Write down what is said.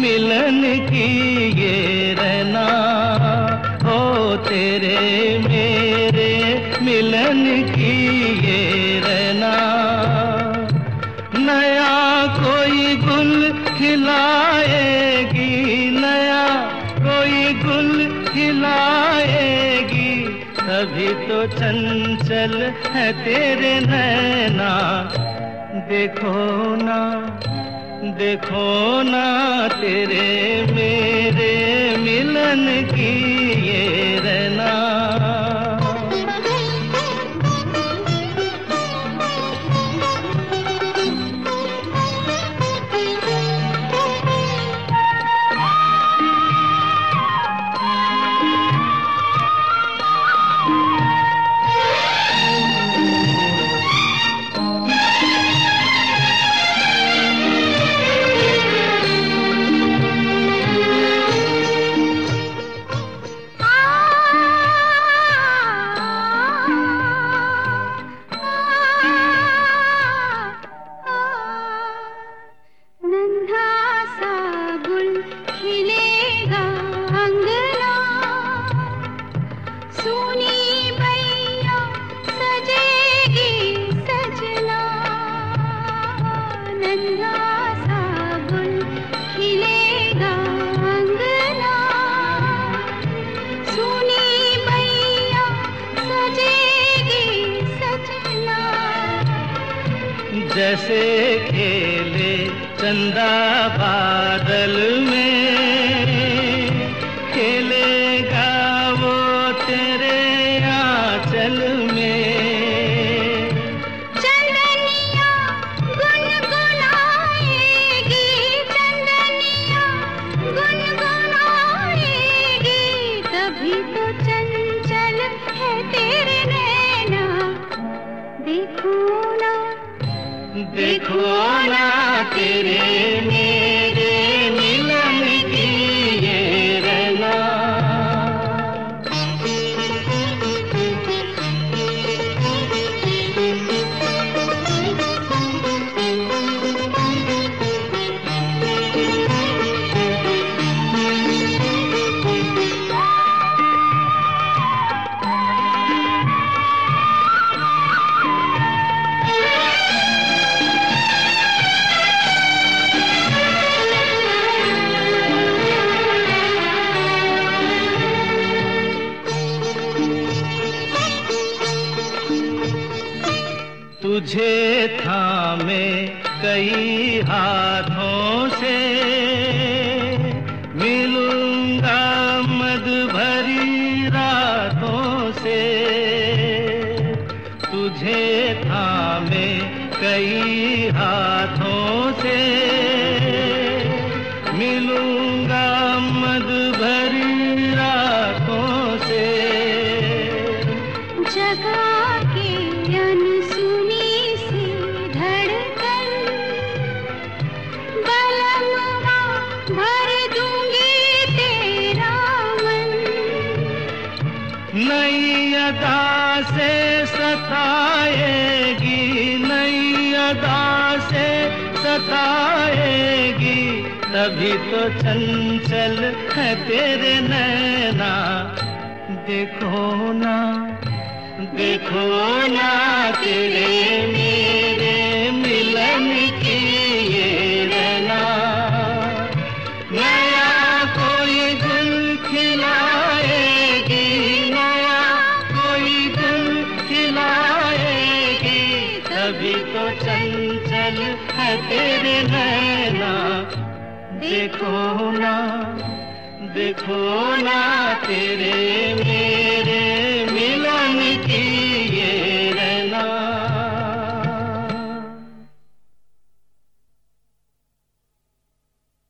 मिलन की ये रना हो तेरे मेरे मिलन की ये रना नया कोई गुल खिलाएगी, नया कोई गुल खिलाएगी। तभी तो चंचल है तेरे नैना, देखो ना। देखो ना तेरे मेरे मिलन की। जैसे खेले चंदा बादल में? खेलेगा वो तेरे आंचल में? चंदनिया देखो ना तेरे मेरे तुझे थामे कई हाथों से। मिलूँगा मद भरी रातों से। तुझे थामे कई हाथों से। मिलूँगा मद भरी नई अदा से सताएगी नई अदा से सताएगी। तभी तो चंचल है तेरे नैना। देखो ना देखो ना तेरे है तेरे नैना। देखो ना देखो ना तेरे मेरे